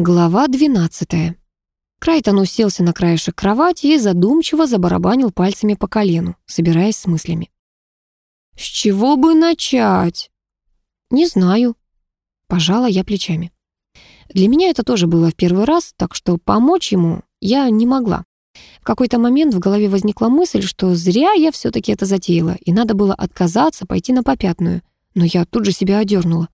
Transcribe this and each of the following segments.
Глава 12. Крайтон уселся на краешек кровати и задумчиво забарабанил пальцами по колену, собираясь с мыслями. «С чего бы начать?» «Не знаю». Пожала я плечами. Для меня это тоже было в первый раз, так что помочь ему я не могла. В какой-то момент в голове возникла мысль, что зря я все-таки это затеяла, и надо было отказаться, пойти на попятную. Но я тут же себя одернула.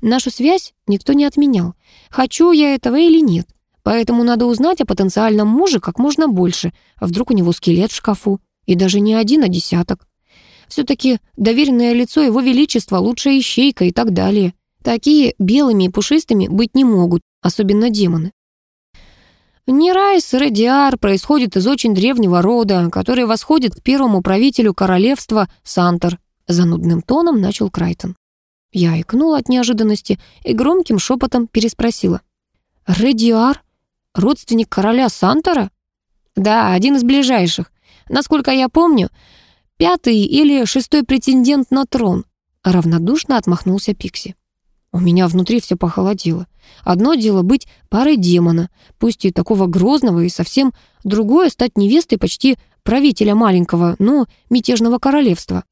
Нашу связь никто не отменял. Хочу я этого или нет. Поэтому надо узнать о потенциальном муже как можно больше. А вдруг у него скелет в шкафу? И даже не один, а десяток. Все-таки доверенное лицо его величества, лучшая ищейка и так далее. Такие белыми и пушистыми быть не могут, особенно демоны. Нерайс Редиар происходит из очень древнего рода, который восходит к первому правителю королевства Сантор. Занудным тоном начал Крайтон. Я икнула от неожиданности и громким шепотом переспросила. «Редиар? Родственник короля Сантора?» «Да, один из ближайших. Насколько я помню, пятый или шестой претендент на трон», равнодушно отмахнулся Пикси. У меня внутри все похолодело. Одно дело быть парой демона, пусть и такого грозного, и совсем другое стать невестой почти правителя маленького, но мятежного королевства.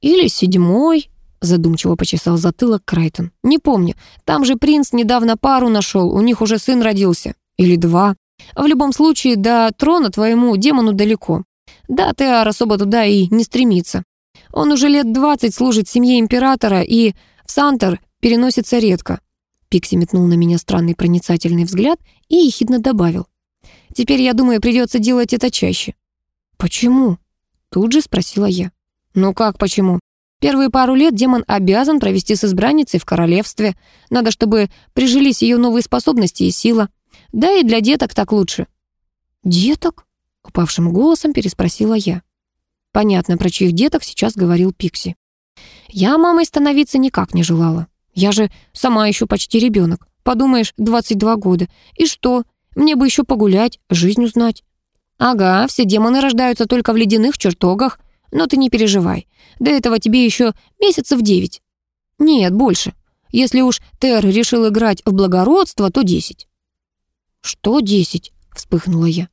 Или седьмой, Задумчиво почесал затылок Крайтон. «Не помню. Там же принц недавно пару нашел. У них уже сын родился. Или два. В любом случае, до трона твоему демону далеко. Да, Теар особо туда и не стремится. Он уже лет двадцать служит семье императора и в Сантер переносится редко». Пикси метнул на меня странный проницательный взгляд и ехидно добавил. «Теперь, я думаю, придется делать это чаще». «Почему?» Тут же спросила я. «Ну как почему? Первые пару лет демон обязан провести с избранницей в королевстве. Надо, чтобы прижились ее новые способности и сила. Да и для деток так лучше». «Деток?» — упавшим голосом переспросила я. Понятно, про чьих деток сейчас говорил Пикси. Я мамой становиться никак не желала. Я же сама еще почти ребенок. Подумаешь, 22 года. И что? Мне бы еще погулять, жизнь узнать. Ага, все демоны рождаются только в ледяных чертогах, но ты не переживай. До этого тебе еще месяцев девять. Нет, больше. Если уж Тер решил играть в благородство, то десять. Что десять? Вспыхнула я.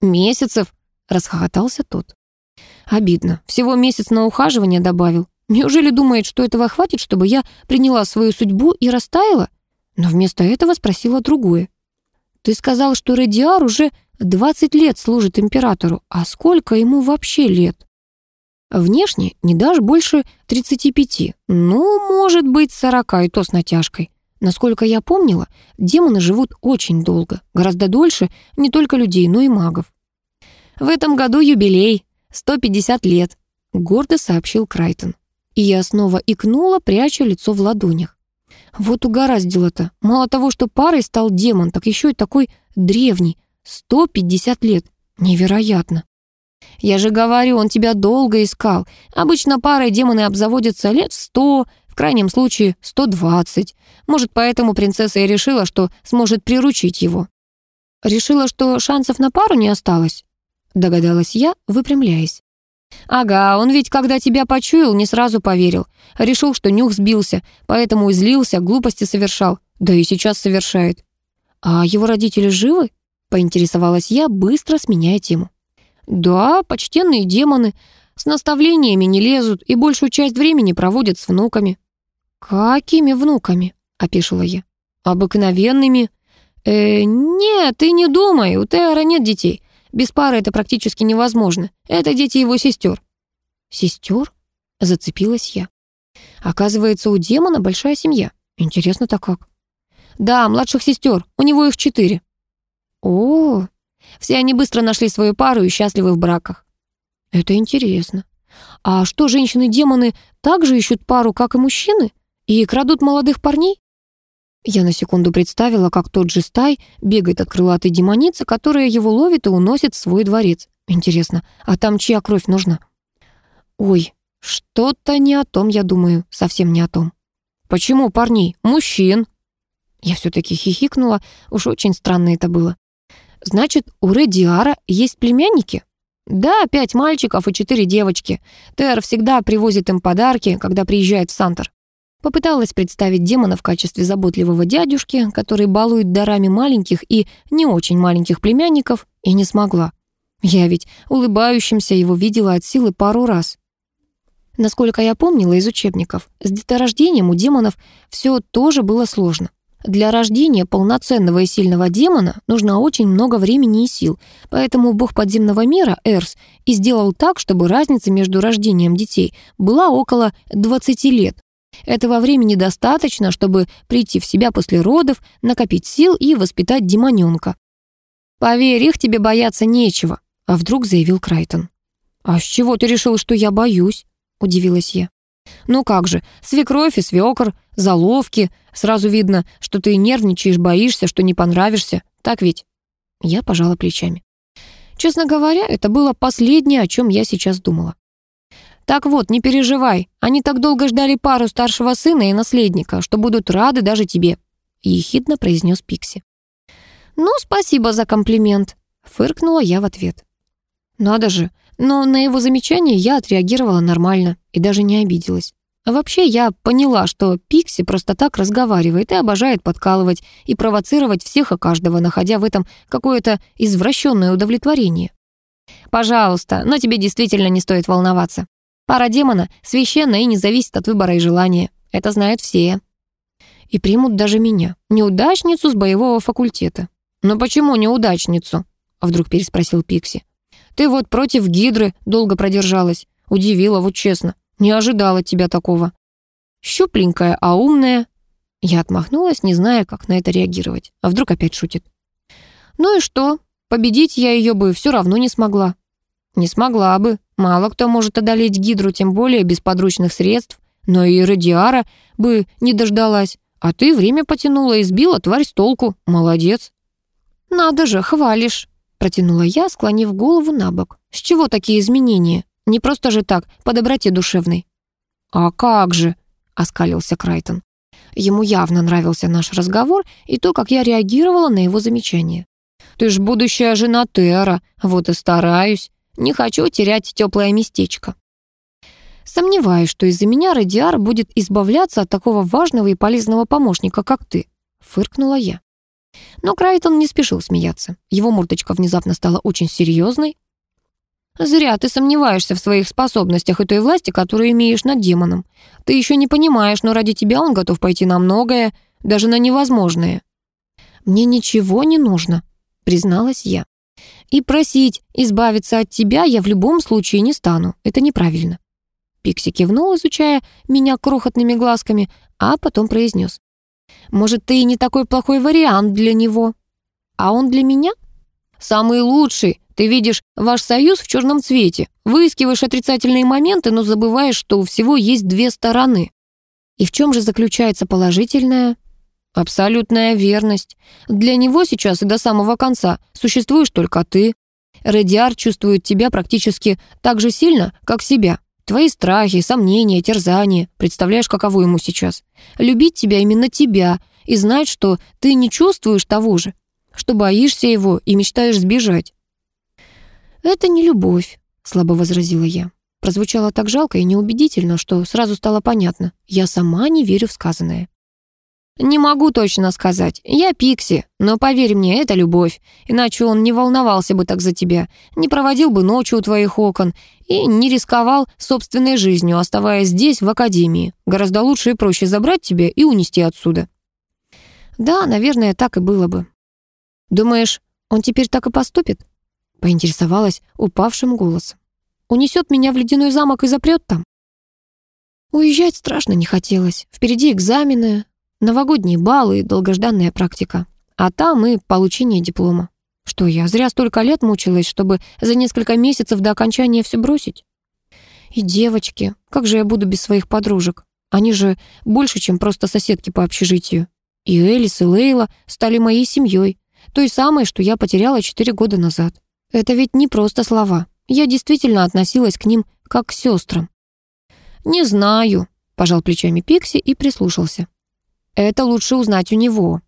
Месяцев, расхохотался тот. Обидно. Всего месяц на ухаживание добавил. Неужели думает, что этого хватит, чтобы я приняла свою судьбу и растаяла? Но вместо этого спросила другое. Ты сказал, что Редиар уже 20 лет служит императору. А сколько ему вообще лет? Внешне не дашь больше 35, ну, может быть, 40, и то с натяжкой. Насколько я помнила, демоны живут очень долго, гораздо дольше не только людей, но и магов. «В этом году юбилей, 150 лет», — гордо сообщил Крайтон. И я снова икнула, пряча лицо в ладонях. Вот угораздило-то. Мало того, что парой стал демон, так еще и такой древний. 150 лет. Невероятно. Я же говорю, он тебя долго искал. Обычно парой демоны обзаводятся лет сто, в крайнем случае сто двадцать. Может, поэтому принцесса и решила, что сможет приручить его. Решила, что шансов на пару не осталось? Догадалась я, выпрямляясь. «Ага, он ведь, когда тебя почуял, не сразу поверил. Решил, что нюх сбился, поэтому и злился, глупости совершал. Да и сейчас совершает». «А его родители живы?» — поинтересовалась я, быстро сменяя тему. Да, почтенные демоны. С наставлениями не лезут и большую часть времени проводят с внуками. Какими внуками? Опишила я. Обыкновенными. Э, нет, ты не думай, у Теора нет детей. Без пары это практически невозможно. Это дети его сестер. Сестер? Зацепилась я. Оказывается, у демона большая семья. Интересно-то как. Да, младших сестер. У него их четыре. О, все они быстро нашли свою пару и счастливы в браках. Это интересно. А что, женщины-демоны также ищут пару, как и мужчины? И крадут молодых парней? Я на секунду представила, как тот же стай бегает от крылатой демоницы, которая его ловит и уносит в свой дворец. Интересно, а там чья кровь нужна? Ой, что-то не о том, я думаю, совсем не о том. Почему парней? Мужчин. Я все-таки хихикнула, уж очень странно это было. Значит, у Редиара есть племянники? Да, пять мальчиков и четыре девочки. Тер всегда привозит им подарки, когда приезжает в Сантор. Попыталась представить демона в качестве заботливого дядюшки, который балует дарами маленьких и не очень маленьких племянников, и не смогла. Я ведь улыбающимся его видела от силы пару раз. Насколько я помнила из учебников, с деторождением у демонов все тоже было сложно. Для рождения полноценного и сильного демона нужно очень много времени и сил, поэтому бог подземного мира, Эрс, и сделал так, чтобы разница между рождением детей была около 20 лет. Этого времени достаточно, чтобы прийти в себя после родов, накопить сил и воспитать демоненка. «Поверь, их тебе бояться нечего», — а вдруг заявил Крайтон. «А с чего ты решил, что я боюсь?» — удивилась я. «Ну как же, свекровь и свекор, заловки. Сразу видно, что ты нервничаешь, боишься, что не понравишься. Так ведь?» Я пожала плечами. Честно говоря, это было последнее, о чем я сейчас думала. «Так вот, не переживай. Они так долго ждали пару старшего сына и наследника, что будут рады даже тебе», — ехидно произнес Пикси. «Ну, спасибо за комплимент», — фыркнула я в ответ. «Надо же, но на его замечание я отреагировала нормально и даже не обиделась. Вообще я поняла, что Пикси просто так разговаривает и обожает подкалывать и провоцировать всех и каждого, находя в этом какое-то извращенное удовлетворение. «Пожалуйста, но тебе действительно не стоит волноваться. Пара демона священна и не зависит от выбора и желания. Это знают все. И примут даже меня, неудачницу с боевого факультета. «Но почему неудачницу?» — вдруг переспросил Пикси. Ты вот против Гидры долго продержалась. Удивила, вот честно. Не ожидала тебя такого. Щупленькая, а умная. Я отмахнулась, не зная, как на это реагировать. А вдруг опять шутит. Ну и что? Победить я ее бы все равно не смогла. Не смогла бы. Мало кто может одолеть Гидру, тем более без подручных средств. Но и Радиара бы не дождалась. А ты время потянула и сбила тварь с толку. Молодец. Надо же, хвалишь. Протянула я, склонив голову на бок. «С чего такие изменения? Не просто же так, по доброте душевной». «А как же?» — оскалился Крайтон. Ему явно нравился наш разговор и то, как я реагировала на его замечание. «Ты ж будущая жена Тера, вот и стараюсь. Не хочу терять теплое местечко». «Сомневаюсь, что из-за меня Радиар будет избавляться от такого важного и полезного помощника, как ты», — фыркнула я. Но Крайтон не спешил смеяться. Его мурточка внезапно стала очень серьезной. «Зря ты сомневаешься в своих способностях и той власти, которую имеешь над демоном. Ты еще не понимаешь, но ради тебя он готов пойти на многое, даже на невозможное». «Мне ничего не нужно», — призналась я. «И просить избавиться от тебя я в любом случае не стану. Это неправильно». Пикси кивнул, изучая меня крохотными глазками, а потом произнес. Может, ты и не такой плохой вариант для него. А он для меня? Самый лучший. Ты видишь ваш союз в черном цвете, выискиваешь отрицательные моменты, но забываешь, что у всего есть две стороны. И в чем же заключается положительная? Абсолютная верность. Для него сейчас и до самого конца существуешь только ты. Радиар чувствует тебя практически так же сильно, как себя. Твои страхи, сомнения, терзания. Представляешь, каково ему сейчас? Любить тебя именно тебя и знать, что ты не чувствуешь того же, что боишься его и мечтаешь сбежать. «Это не любовь», — слабо возразила я. Прозвучало так жалко и неубедительно, что сразу стало понятно. Я сама не верю в сказанное. «Не могу точно сказать. Я Пикси, но поверь мне, это любовь. Иначе он не волновался бы так за тебя, не проводил бы ночью у твоих окон и не рисковал собственной жизнью, оставаясь здесь, в академии. Гораздо лучше и проще забрать тебя и унести отсюда». «Да, наверное, так и было бы». «Думаешь, он теперь так и поступит?» Поинтересовалась упавшим голосом. «Унесет меня в ледяной замок и запрет там?» Уезжать страшно не хотелось. Впереди экзамены, Новогодние баллы и долгожданная практика. А там и получение диплома. Что, я зря столько лет мучилась, чтобы за несколько месяцев до окончания все бросить? И девочки, как же я буду без своих подружек? Они же больше, чем просто соседки по общежитию. И Элис, и Лейла стали моей семьей, той самой, что я потеряла четыре года назад. Это ведь не просто слова. Я действительно относилась к ним как к сестрам. «Не знаю», — пожал плечами Пикси и прислушался. Это лучше узнать у него».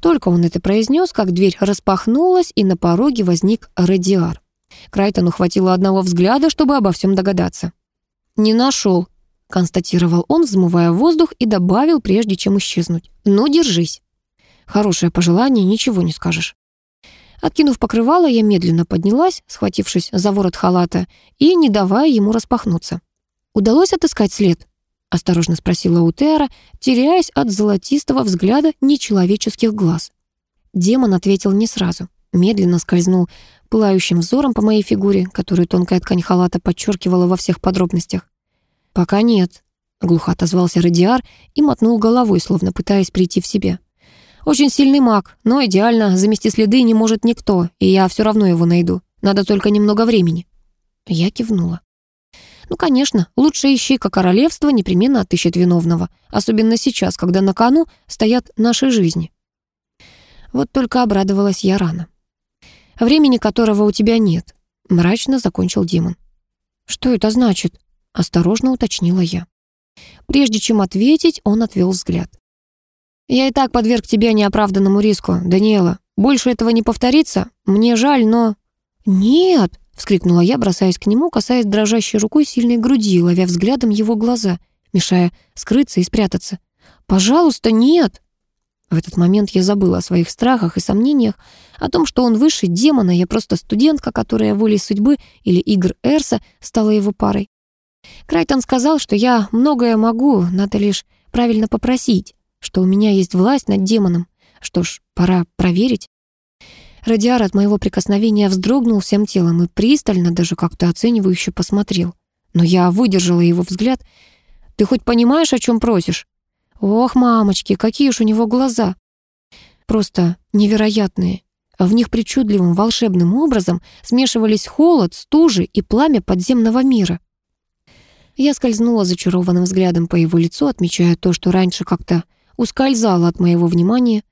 Только он это произнес, как дверь распахнулась, и на пороге возник радиар. Крайтону хватило одного взгляда, чтобы обо всем догадаться. «Не нашел», — констатировал он, взмывая воздух, и добавил, прежде чем исчезнуть. «Ну, держись». Хорошее пожелание, ничего не скажешь. Откинув покрывало, я медленно поднялась, схватившись за ворот халата и не давая ему распахнуться. «Удалось отыскать след?» — осторожно спросила у Теора, теряясь от золотистого взгляда нечеловеческих глаз. Демон ответил не сразу. Медленно скользнул пылающим взором по моей фигуре, которую тонкая ткань халата подчеркивала во всех подробностях. «Пока нет», — глухо отозвался Радиар и мотнул головой, словно пытаясь прийти в себя. Очень сильный маг, но идеально замести следы не может никто, и я все равно его найду. Надо только немного времени». Я кивнула. Ну, конечно, лучшая ищейка королевства непременно отыщет виновного, особенно сейчас, когда на кону стоят наши жизни. Вот только обрадовалась я рано. Времени которого у тебя нет, мрачно закончил демон. Что это значит? Осторожно уточнила я. Прежде чем ответить, он отвел взгляд. Я и так подверг тебя неоправданному риску, Даниэла. Больше этого не повторится. Мне жаль, но...» «Нет!» — вскрикнула я, бросаясь к нему, касаясь дрожащей рукой сильной груди, ловя взглядом его глаза, мешая скрыться и спрятаться. «Пожалуйста, нет!» В этот момент я забыла о своих страхах и сомнениях, о том, что он выше демона, я просто студентка, которая волей судьбы или игр Эрса стала его парой. Крайтон сказал, что я многое могу, надо лишь правильно попросить что у меня есть власть над демоном. Что ж, пора проверить. Радиар от моего прикосновения вздрогнул всем телом и пристально, даже как-то оценивающе посмотрел. Но я выдержала его взгляд. «Ты хоть понимаешь, о чем просишь?» «Ох, мамочки, какие уж у него глаза!» Просто невероятные. В них причудливым волшебным образом смешивались холод, стужи и пламя подземного мира. Я скользнула зачарованным взглядом по его лицу, отмечая то, что раньше как-то ускользала от моего внимания.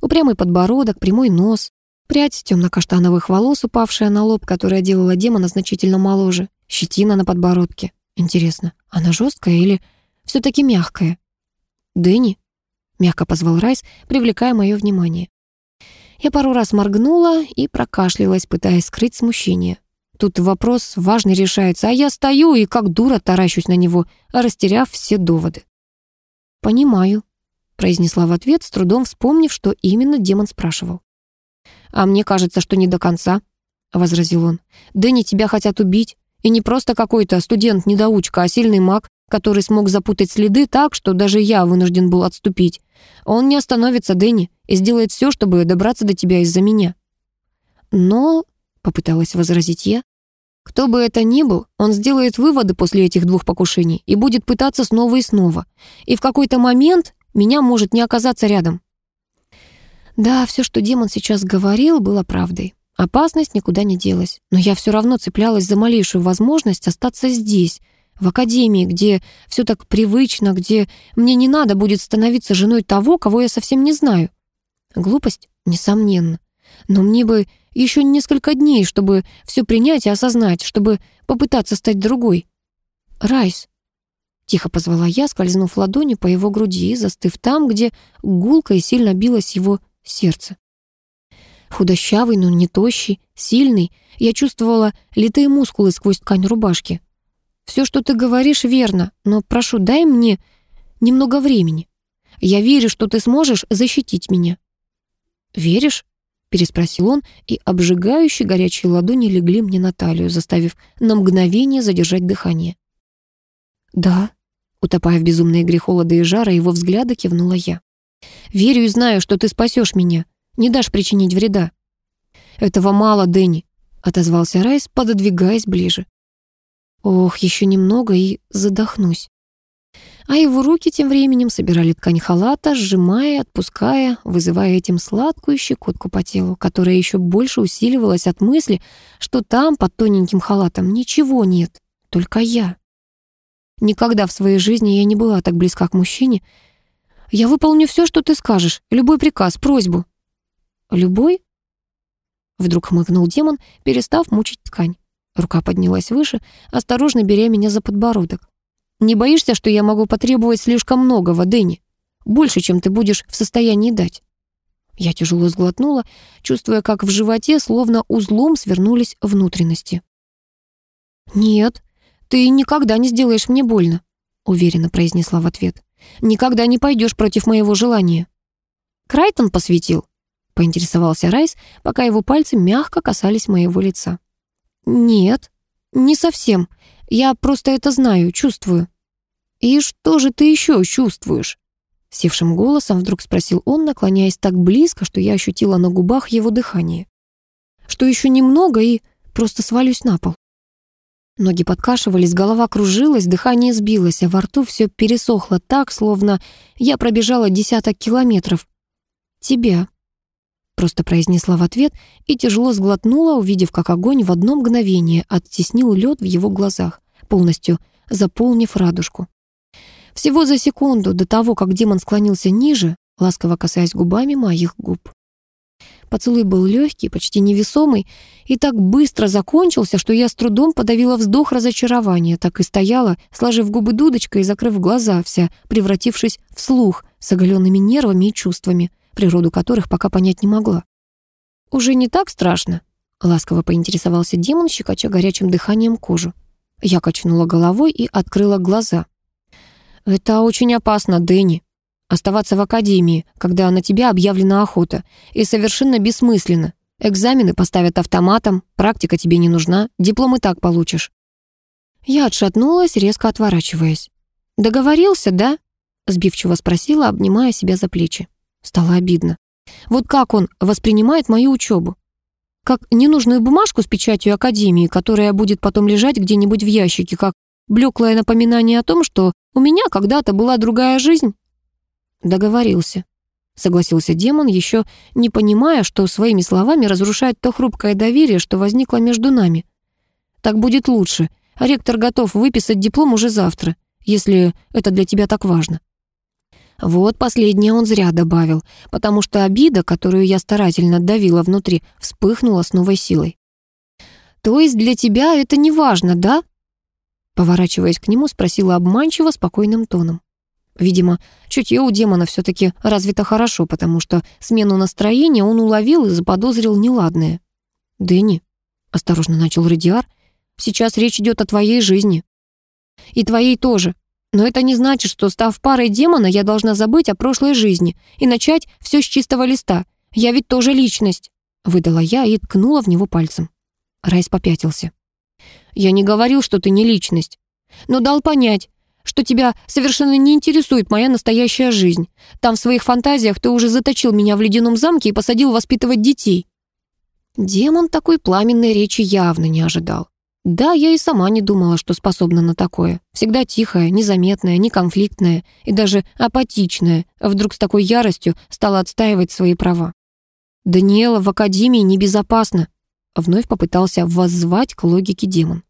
Упрямый подбородок, прямой нос, прядь темно-каштановых волос, упавшая на лоб, которая делала демона значительно моложе, щетина на подбородке. Интересно, она жесткая или все таки мягкая? «Дэнни?» — мягко позвал Райс, привлекая мое внимание. Я пару раз моргнула и прокашлялась, пытаясь скрыть смущение. Тут вопрос важный решается, а я стою и как дура таращусь на него, растеряв все доводы. «Понимаю», произнесла в ответ, с трудом вспомнив, что именно демон спрашивал. «А мне кажется, что не до конца», — возразил он. «Дэнни, тебя хотят убить. И не просто какой-то студент-недоучка, а сильный маг, который смог запутать следы так, что даже я вынужден был отступить. Он не остановится, Дэнни, и сделает все, чтобы добраться до тебя из-за меня». «Но...» — попыталась возразить я. «Кто бы это ни был, он сделает выводы после этих двух покушений и будет пытаться снова и снова. И в какой-то момент меня может не оказаться рядом. Да, все, что демон сейчас говорил, было правдой. Опасность никуда не делась, но я все равно цеплялась за малейшую возможность остаться здесь, в академии, где все так привычно, где мне не надо будет становиться женой того, кого я совсем не знаю. Глупость, несомненно. Но мне бы еще несколько дней, чтобы все принять и осознать, чтобы попытаться стать другой. Райс, Тихо позвала я, скользнув ладонью по его груди, застыв там, где гулко и сильно билось его сердце. Худощавый, но не тощий, сильный, я чувствовала литые мускулы сквозь ткань рубашки. «Все, что ты говоришь, верно, но прошу, дай мне немного времени. Я верю, что ты сможешь защитить меня». «Веришь?» — переспросил он, и обжигающие горячие ладони легли мне на талию, заставив на мгновение задержать дыхание. «Да», Утопая в безумной игре холода и жара, его взгляда кивнула я. «Верю и знаю, что ты спасешь меня. Не дашь причинить вреда». «Этого мало, Дэнни», — отозвался Райс, пододвигаясь ближе. «Ох, еще немного и задохнусь». А его руки тем временем собирали ткань халата, сжимая, отпуская, вызывая этим сладкую щекотку по телу, которая еще больше усиливалась от мысли, что там, под тоненьким халатом, ничего нет, только я. Никогда в своей жизни я не была так близка к мужчине. Я выполню все, что ты скажешь, любой приказ, просьбу. Любой? Вдруг хмыкнул демон, перестав мучить ткань. Рука поднялась выше, осторожно беря меня за подбородок. «Не боишься, что я могу потребовать слишком многого, Дэнни? Больше, чем ты будешь в состоянии дать?» Я тяжело сглотнула, чувствуя, как в животе словно узлом свернулись внутренности. «Нет», ты никогда не сделаешь мне больно». уверенно произнесла в ответ. «Никогда не пойдешь против моего желания». «Крайтон посвятил?» — поинтересовался Райс, пока его пальцы мягко касались моего лица. «Нет, не совсем. Я просто это знаю, чувствую». «И что же ты еще чувствуешь?» Севшим голосом вдруг спросил он, наклоняясь так близко, что я ощутила на губах его дыхание. «Что еще немного и просто свалюсь на пол». Ноги подкашивались, голова кружилась, дыхание сбилось, а во рту все пересохло так, словно я пробежала десяток километров. «Тебя», — просто произнесла в ответ и тяжело сглотнула, увидев, как огонь в одно мгновение оттеснил лед в его глазах, полностью заполнив радужку. Всего за секунду до того, как демон склонился ниже, ласково касаясь губами моих губ. Поцелуй был легкий, почти невесомый, и так быстро закончился, что я с трудом подавила вздох разочарования, так и стояла, сложив губы дудочкой и закрыв глаза, вся превратившись в слух с оголенными нервами и чувствами, природу которых пока понять не могла. «Уже не так страшно?» — ласково поинтересовался демон, щекоча горячим дыханием кожу. Я качнула головой и открыла глаза. «Это очень опасно, Дэнни. Оставаться в академии, когда на тебя объявлена охота, и совершенно бессмысленно. Экзамены поставят автоматом, практика тебе не нужна, диплом и так получишь». Я отшатнулась, резко отворачиваясь. «Договорился, да?» — сбивчиво спросила, обнимая себя за плечи. Стало обидно. Вот как он воспринимает мою учебу? Как ненужную бумажку с печатью Академии, которая будет потом лежать где-нибудь в ящике, как блеклое напоминание о том, что у меня когда-то была другая жизнь. Договорился. Согласился демон, еще не понимая, что своими словами разрушает то хрупкое доверие, что возникло между нами. Так будет лучше. Ректор готов выписать диплом уже завтра, если это для тебя так важно. Вот последнее он зря добавил, потому что обида, которую я старательно давила внутри, вспыхнула с новой силой. «То есть для тебя это не важно, да?» Поворачиваясь к нему, спросила обманчиво спокойным тоном. Видимо, чутье у демона все таки развито хорошо, потому что смену настроения он уловил и заподозрил неладное. «Дэнни», — осторожно начал Радиар, — «сейчас речь идет о твоей жизни. И твоей тоже. Но это не значит, что, став парой демона, я должна забыть о прошлой жизни и начать все с чистого листа. Я ведь тоже личность», — выдала я и ткнула в него пальцем. Райс попятился. Я не говорил, что ты не личность, но дал понять, что тебя совершенно не интересует моя настоящая жизнь. Там в своих фантазиях ты уже заточил меня в ледяном замке и посадил воспитывать детей». Демон такой пламенной речи явно не ожидал. Да, я и сама не думала, что способна на такое. Всегда тихая, незаметная, неконфликтная и даже апатичная, вдруг с такой яростью стала отстаивать свои права. «Даниэла в академии небезопасно», — вновь попытался воззвать к логике демон.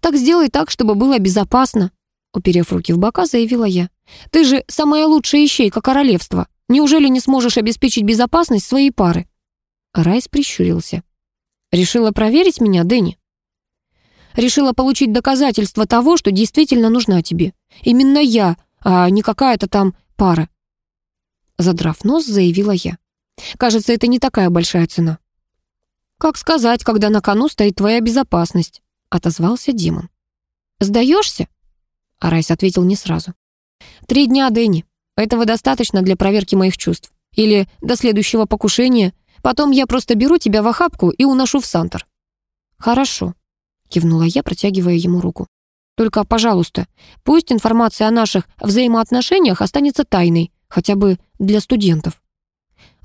Так сделай так, чтобы было безопасно», уперев руки в бока, заявила я. «Ты же самая лучшая ищейка королевства. Неужели не сможешь обеспечить безопасность своей пары?» Райс прищурился. «Решила проверить меня, Дэнни?» «Решила получить доказательства того, что действительно нужна тебе. Именно я, а не какая-то там пара». Задрав нос, заявила я. «Кажется, это не такая большая цена». «Как сказать, когда на кону стоит твоя безопасность?» отозвался демон. «Сдаешься?» Арайс ответил не сразу. «Три дня, Дэнни. Этого достаточно для проверки моих чувств. Или до следующего покушения. Потом я просто беру тебя в охапку и уношу в Сантор». «Хорошо», — кивнула я, протягивая ему руку. «Только, пожалуйста, пусть информация о наших взаимоотношениях останется тайной, хотя бы для студентов».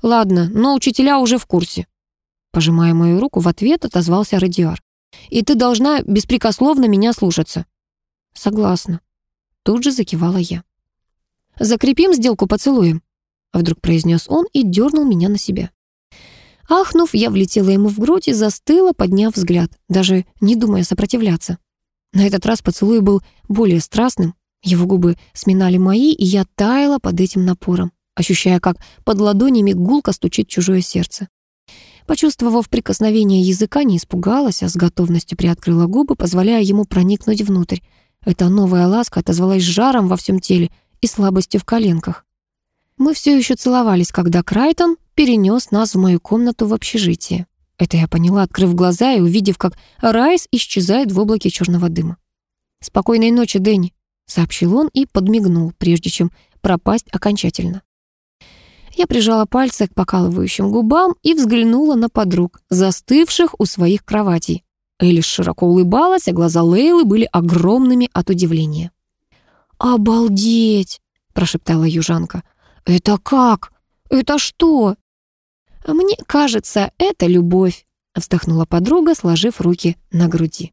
«Ладно, но учителя уже в курсе». Пожимая мою руку, в ответ отозвался Радиар. И ты должна беспрекословно меня слушаться». «Согласна». Тут же закивала я. «Закрепим сделку поцелуем», — вдруг произнес он и дернул меня на себя. Ахнув, я влетела ему в грудь и застыла, подняв взгляд, даже не думая сопротивляться. На этот раз поцелуй был более страстным, его губы сминали мои, и я таяла под этим напором, ощущая, как под ладонями гулко стучит чужое сердце. Почувствовав прикосновение языка, не испугалась, а с готовностью приоткрыла губы, позволяя ему проникнуть внутрь. Эта новая ласка отозвалась жаром во всем теле и слабостью в коленках. Мы все еще целовались, когда Крайтон перенес нас в мою комнату в общежитии. Это я поняла, открыв глаза и увидев, как Райс исчезает в облаке черного дыма. «Спокойной ночи, Дэнни», — сообщил он и подмигнул, прежде чем пропасть окончательно. Я прижала пальцы к покалывающим губам и взглянула на подруг, застывших у своих кроватей. Элис широко улыбалась, а глаза Лейлы были огромными от удивления. «Обалдеть!» — прошептала южанка. «Это как? Это что?» «Мне кажется, это любовь», — вздохнула подруга, сложив руки на груди.